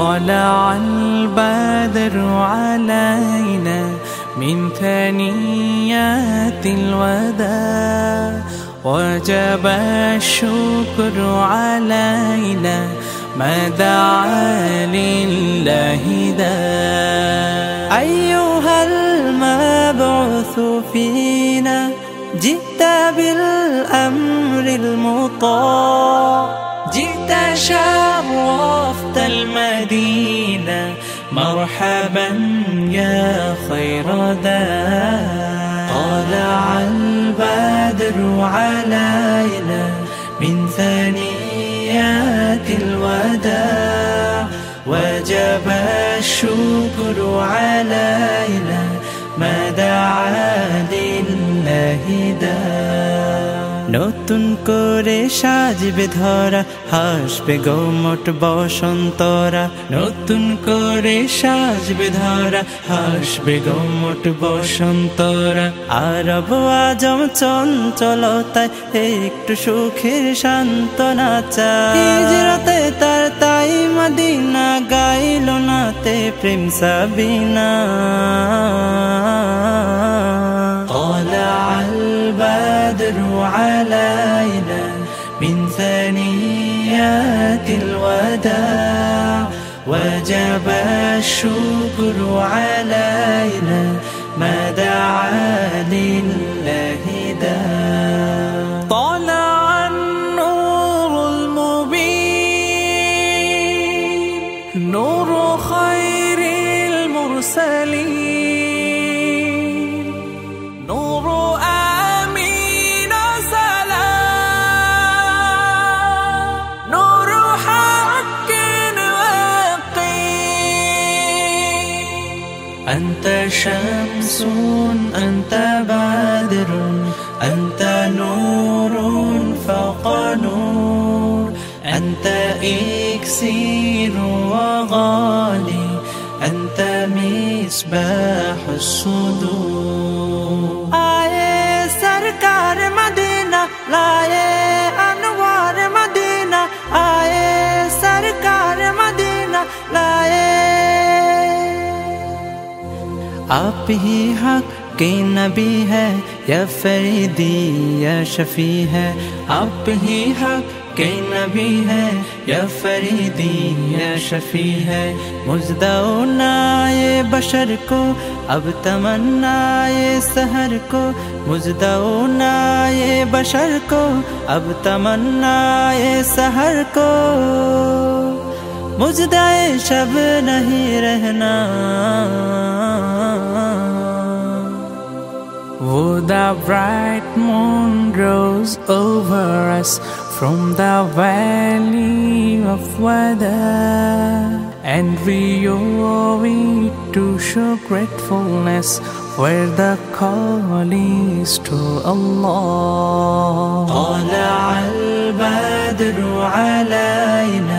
طلع البدر علينا من ثنيات الوداع وجب الشكر علينا ما دعا لله دا أيها المبعوث فينا جئت بالأمر المطاع. شرفت المدينة مرحبا يا خير دا طلع البدر علينا من ثنيات الوداع. وجب الشكر علينا নতুন করে সাজবে ধরা, হাসবে গোমট বসন্তরা। নতুন করে সাজবে ধরা, হাসবে গোমট বসন্তরা। আরব আজম চঞ্চলতায় একটু সুখের সান্ত্বনা চাইতে তার তাই মদিনা গাইল নাতে প্রেম সাবিনা। ثنيات الوداع وجب الشكر علينا ما دعا لله داع. أنت شمس أنت بدر أنت نور فوق نور أنت إكسير وغالي أنت مصباح الصدور. آئے سرکار مدینہ لائے انوار مدینہ آئے سرکار مدینہ لائے आप ही हक के नबी है, या फरीदी, या शफी है। आप ही हक के नबी है, या फरीदी, या शफी है। मुजदाओ नाए बशर को, अब तमन्नाए सहर को। मुजदाओ नाए बशर को, अब तमन्नाए सहर को। मुजदाए शब नहीं रहना Oh, the bright moon rose over us from the valley of weather, and we owe it to show gratefulness where the call is to Allah. طلع البدر علينا من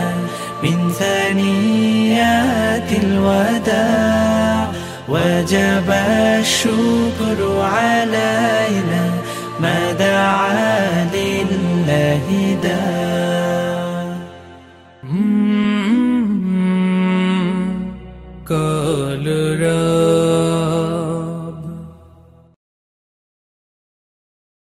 ثنيات الوداع وجب الشكر علينا ما دعا لله داع. قال